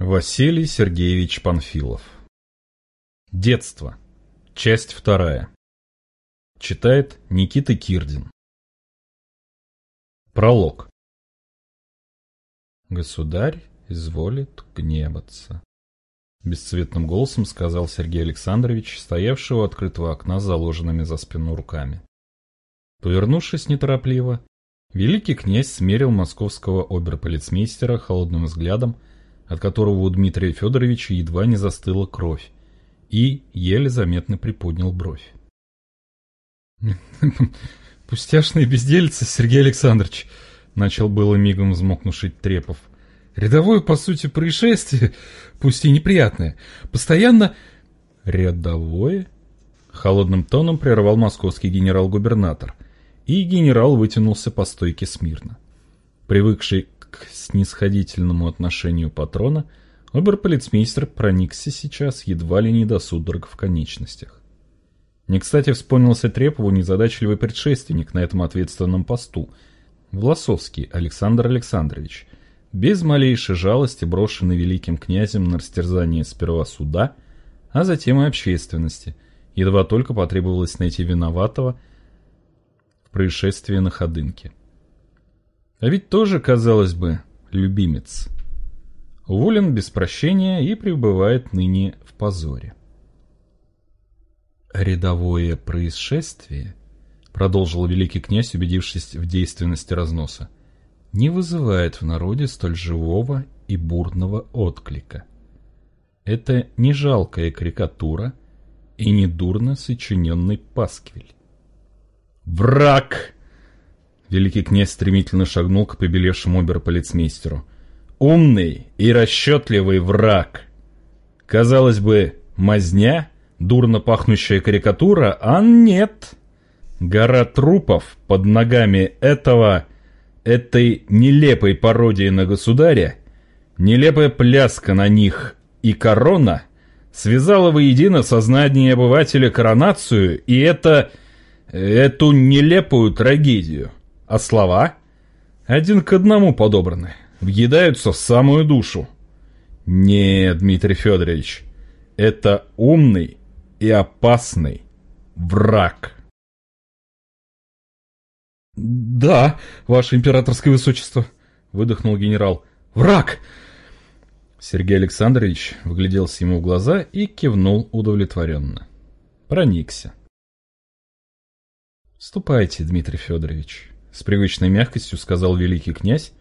Василий Сергеевич Панфилов Детство. Часть вторая. Читает Никита Кирдин. Пролог. Государь изволит гневаться. Бесцветным голосом сказал Сергей Александрович, стоявший у открытого окна с заложенными за спину руками. Повернувшись неторопливо, великий князь смерил московского оберполицмейстера холодным взглядом, от которого у Дмитрия Федоровича едва не застыла кровь, и еле заметно приподнял бровь. «Пустяшные бездельцы, Сергей Александрович!» — начал было мигом взмокнувший Трепов. «Рядовое, по сути, происшествие, пусть и неприятное, постоянно...» «Рядовое?» — холодным тоном прервал московский генерал-губернатор, и генерал вытянулся по стойке смирно. Привыкший к снисходительному отношению патрона, оберполицмейстер проникся сейчас едва ли не до судорог в конечностях. Не кстати вспомнился Трепову незадачливый предшественник на этом ответственном посту, Власовский Александр Александрович, без малейшей жалости брошенный великим князем на растерзание сперва суда, а затем и общественности, едва только потребовалось найти виноватого в происшествии на Ходынке. А ведь тоже, казалось бы, любимец. Уволен без прощения и пребывает ныне в позоре. «Рядовое происшествие», — продолжил великий князь, убедившись в действенности разноса, «не вызывает в народе столь живого и бурного отклика. Это не жалкая карикатура и не дурно сочиненный пасквиль». «Враг!» Великий князь стремительно шагнул к побелевшему оберполицмейстеру. «Умный и расчетливый враг!» Казалось бы, мазня, дурно пахнущая карикатура, а нет. Гора трупов под ногами этого, этой нелепой пародии на государя, нелепая пляска на них и корона связала воедино сознание обывателя коронацию и это, эту нелепую трагедию. А слова? Один к одному подобраны, въедаются в самую душу. Нет, Дмитрий Федорович, это умный и опасный враг. «Да, ваше императорское высочество», — выдохнул генерал. «Враг!» Сергей Александрович вгляделся ему в глаза и кивнул удовлетворенно. Проникся. «Ступайте, Дмитрий Федорович», с привычной мягкостью сказал великий князь,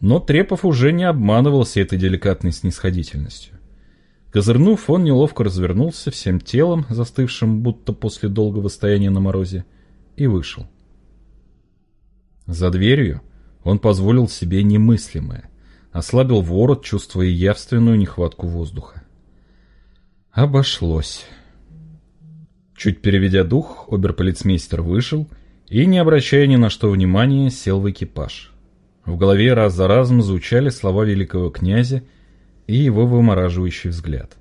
но Трепов уже не обманывался этой деликатной снисходительностью. Козырнув, он неловко развернулся всем телом, застывшим будто после долгого стояния на морозе, и вышел. За дверью он позволил себе немыслимое, ослабил ворот, чувствуя явственную нехватку воздуха. Обошлось. Чуть переведя дух, оберполицмейстер вышел и, не обращая ни на что внимания, сел в экипаж. В голове раз за разом звучали слова великого князя и его вымораживающий взгляд.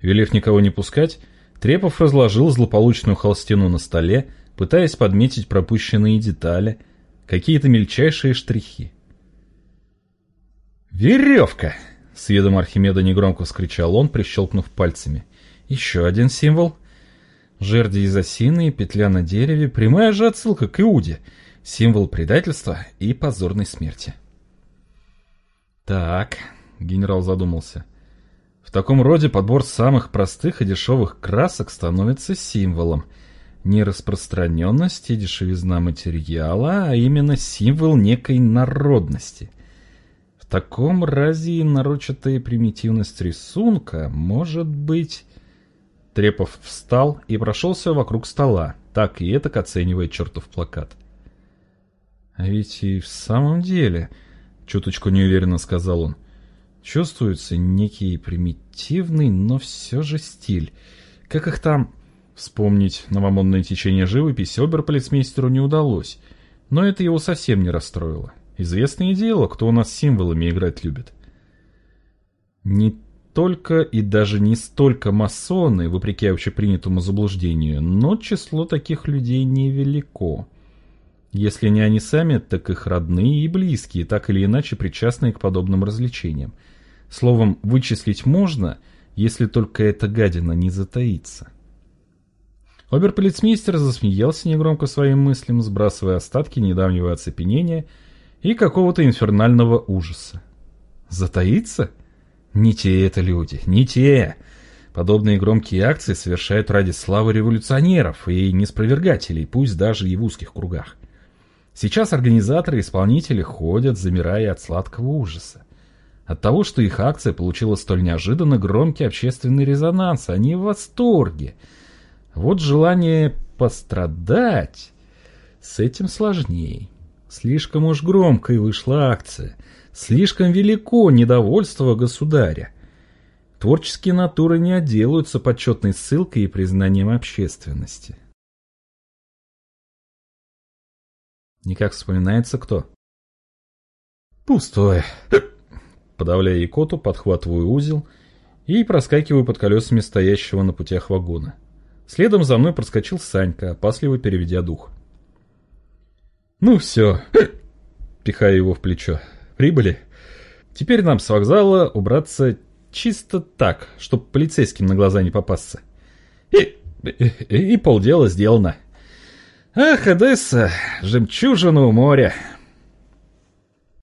Велев никого не пускать, Трепов разложил злополучную холстину на столе, пытаясь подметить пропущенные детали, какие-то мельчайшие штрихи. «Веревка!» — с видом Архимеда негромко вскричал он, прищелкнув пальцами. «Еще один символ. Жерди из осины петля на дереве – прямая же отсылка к Иуде, символ предательства и позорной смерти. Так, генерал задумался. В таком роде подбор самых простых и дешевых красок становится символом. Не распространенность и дешевизна материала, а именно символ некой народности. В таком разе нарочатая примитивность рисунка может быть Трепов встал и прошелся вокруг стола, так и это оценивая чертов плакат. «А ведь и в самом деле...» — чуточку неуверенно сказал он. «Чувствуется некий примитивный, но все же стиль. Как их там...» Вспомнить новомодное течение живописи оберполицмейстеру не удалось, но это его совсем не расстроило. Известное дело, кто у нас символами играть любит. Не только и даже не столько масоны, вопреки общепринятому заблуждению, но число таких людей невелико. Если не они сами, так их родные и близкие, так или иначе причастные к подобным развлечениям. Словом, вычислить можно, если только эта гадина не затаится. Оберполицмейстер засмеялся негромко своим мыслям, сбрасывая остатки недавнего оцепенения и какого-то инфернального ужаса. Затаиться? Не те это люди, не те. Подобные громкие акции совершают ради славы революционеров и неспровергателей, пусть даже и в узких кругах. Сейчас организаторы и исполнители ходят, замирая от сладкого ужаса. От того, что их акция получила столь неожиданно громкий общественный резонанс, они в восторге. Вот желание пострадать, с этим сложнее. Слишком уж громкой вышла акция, слишком велико недовольство государя. Творческие натуры не отделаются почетной ссылкой и признанием общественности. Никак вспоминается кто? Пустое. Подавляя икоту, подхватываю узел и проскакиваю под колесами стоящего на путях вагона. Следом за мной проскочил Санька, опасливо переведя дух. «Ну все», — пихая его в плечо, — «прибыли. Теперь нам с вокзала убраться чисто так, чтоб полицейским на глаза не попасться. И, и, и полдела сделано». Ах, Одесса, жемчужина у моря.